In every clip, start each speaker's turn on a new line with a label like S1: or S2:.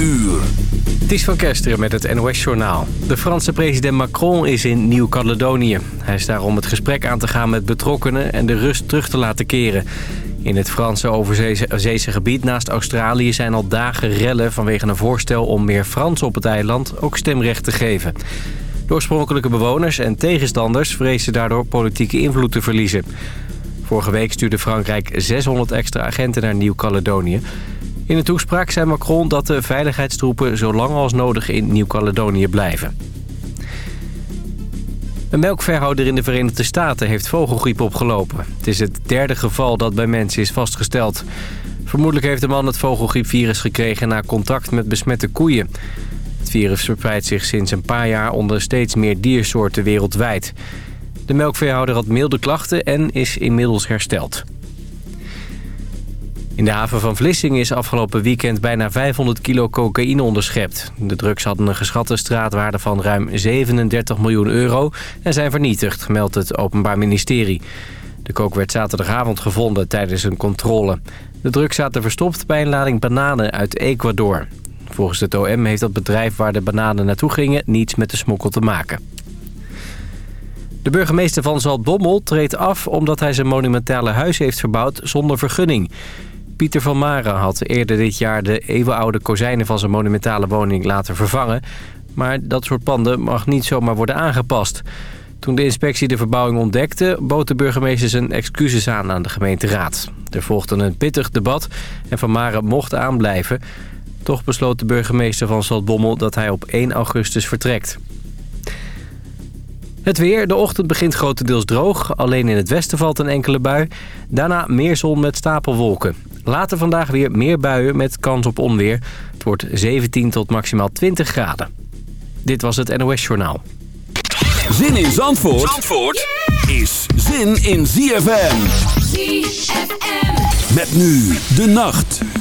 S1: uur.
S2: Het is van Kesteren met het NOS-journaal. De Franse president Macron is in Nieuw-Caledonië. Hij is daar om het gesprek aan te gaan met betrokkenen en de rust terug te laten keren. In het Franse overzeese gebied naast Australië zijn al dagen rellen... vanwege een voorstel om meer Frans op het eiland ook stemrecht te geven. De oorspronkelijke bewoners en tegenstanders vrezen daardoor politieke invloed te verliezen. Vorige week stuurde Frankrijk 600 extra agenten naar Nieuw-Caledonië. In een toespraak zei Macron dat de veiligheidstroepen zo lang als nodig in Nieuw-Caledonië blijven. Een melkveehouder in de Verenigde Staten heeft vogelgriep opgelopen. Het is het derde geval dat bij mensen is vastgesteld. Vermoedelijk heeft de man het vogelgriepvirus gekregen na contact met besmette koeien. Het virus verspreidt zich sinds een paar jaar onder steeds meer diersoorten wereldwijd. De melkveehouder had milde klachten en is inmiddels hersteld. In de haven van Vlissingen is afgelopen weekend bijna 500 kilo cocaïne onderschept. De drugs hadden een geschatte straatwaarde van ruim 37 miljoen euro en zijn vernietigd, meldt het Openbaar Ministerie. De kook werd zaterdagavond gevonden tijdens een controle. De drugs zaten verstopt bij een lading bananen uit Ecuador. Volgens het OM heeft dat bedrijf waar de bananen naartoe gingen niets met de smokkel te maken. De burgemeester van Zaltbommel treedt af omdat hij zijn monumentale huis heeft verbouwd zonder vergunning. Pieter van Maren had eerder dit jaar de eeuwenoude kozijnen van zijn monumentale woning laten vervangen. Maar dat soort panden mag niet zomaar worden aangepast. Toen de inspectie de verbouwing ontdekte, bood de burgemeester zijn excuses aan aan de gemeenteraad. Er volgde een pittig debat en Van Maren mocht aanblijven. Toch besloot de burgemeester van Zaltbommel dat hij op 1 augustus vertrekt. Het weer. De ochtend begint grotendeels droog. Alleen in het westen valt een enkele bui. Daarna meer zon met stapelwolken. Later vandaag weer meer buien met kans op onweer. Het wordt 17 tot maximaal 20 graden. Dit was het NOS Journaal.
S1: Zin in Zandvoort, Zandvoort is zin in ZFM. ZFM. Met nu de nacht.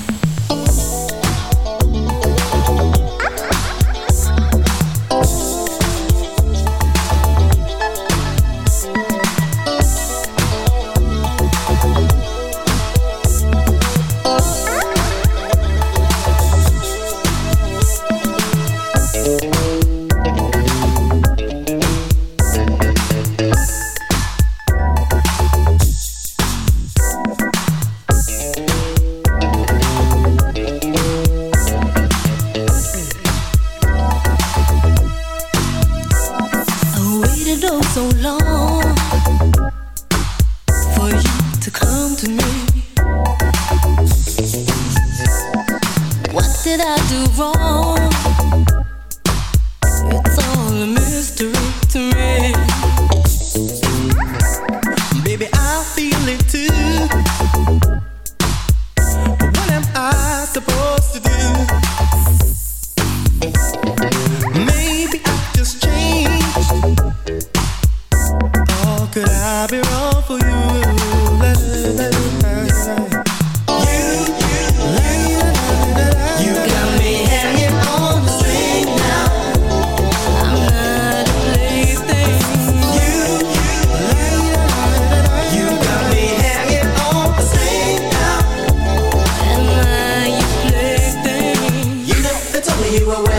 S3: Like a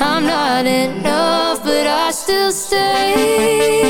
S4: I'm not enough, but I still stay.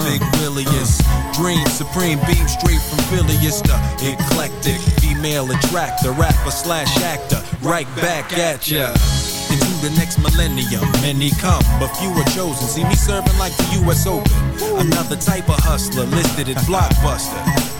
S5: Mm. big williest. Dream supreme, beam straight from Phillius the eclectic female attractor, rapper slash actor. Right back at ya into the next millennium. Many come, but few are chosen. See me serving like the U.S. Open. Another type of hustler listed at Blockbuster.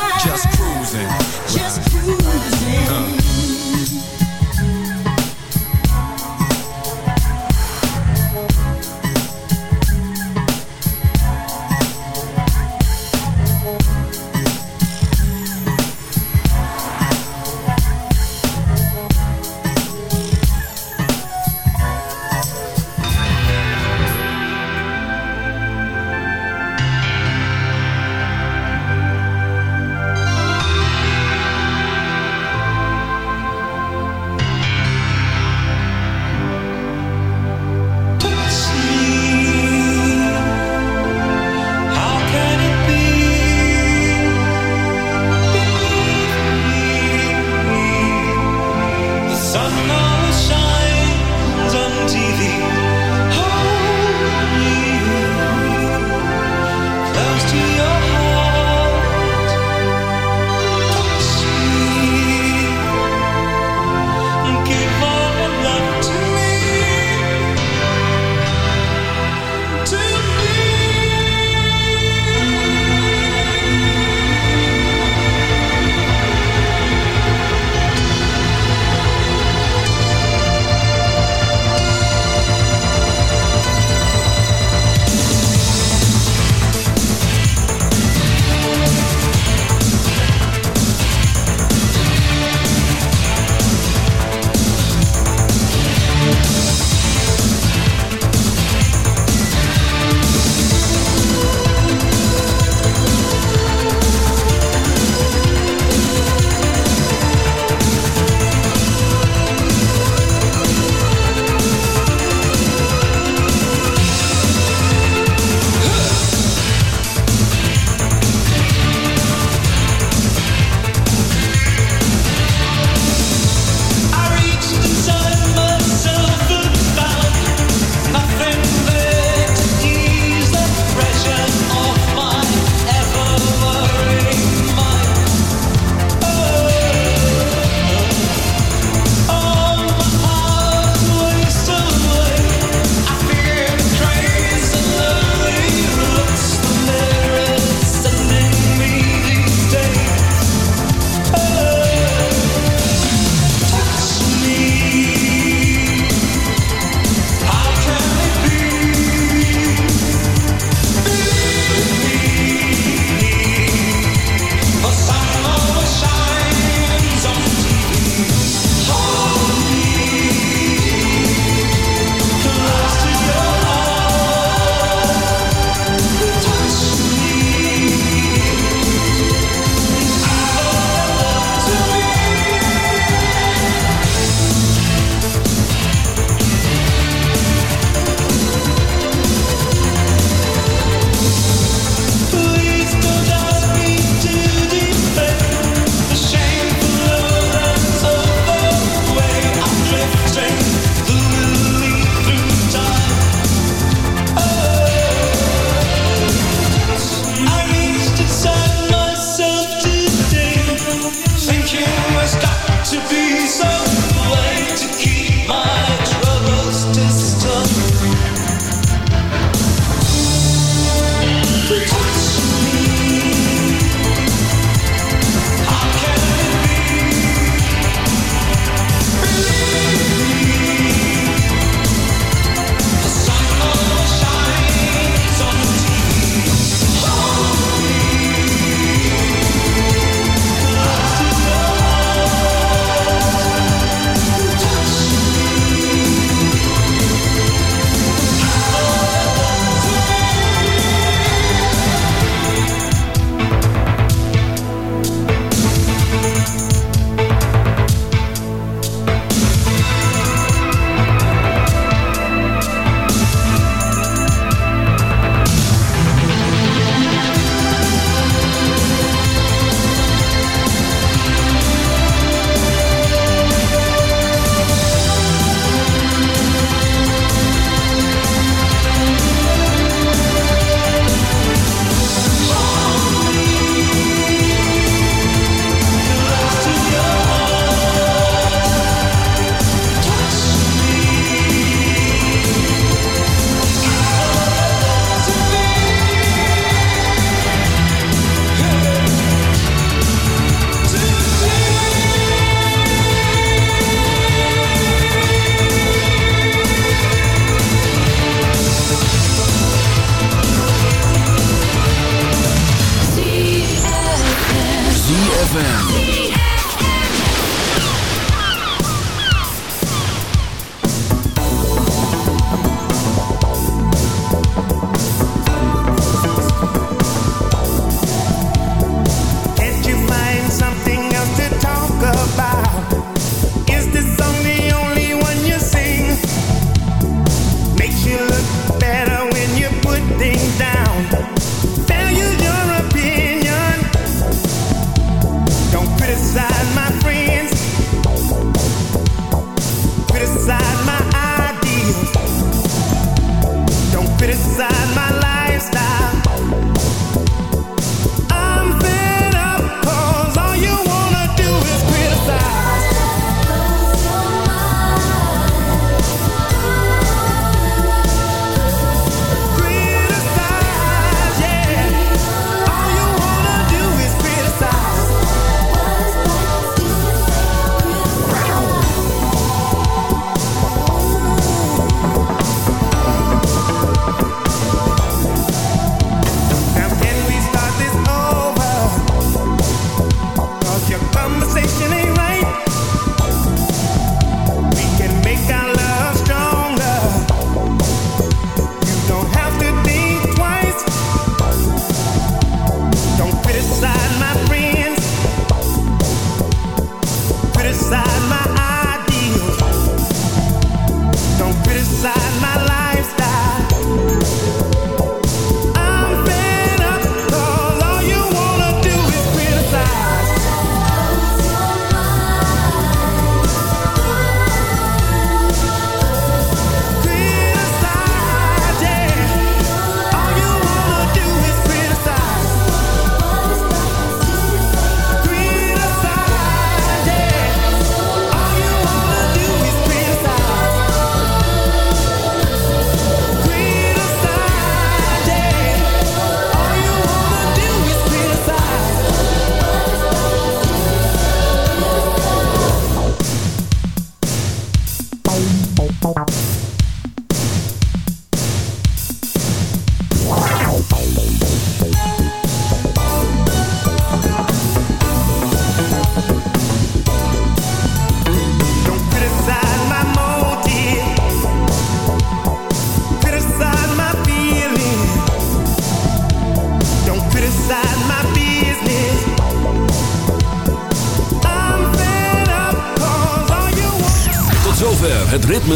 S6: sun now
S5: shines
S1: on TV.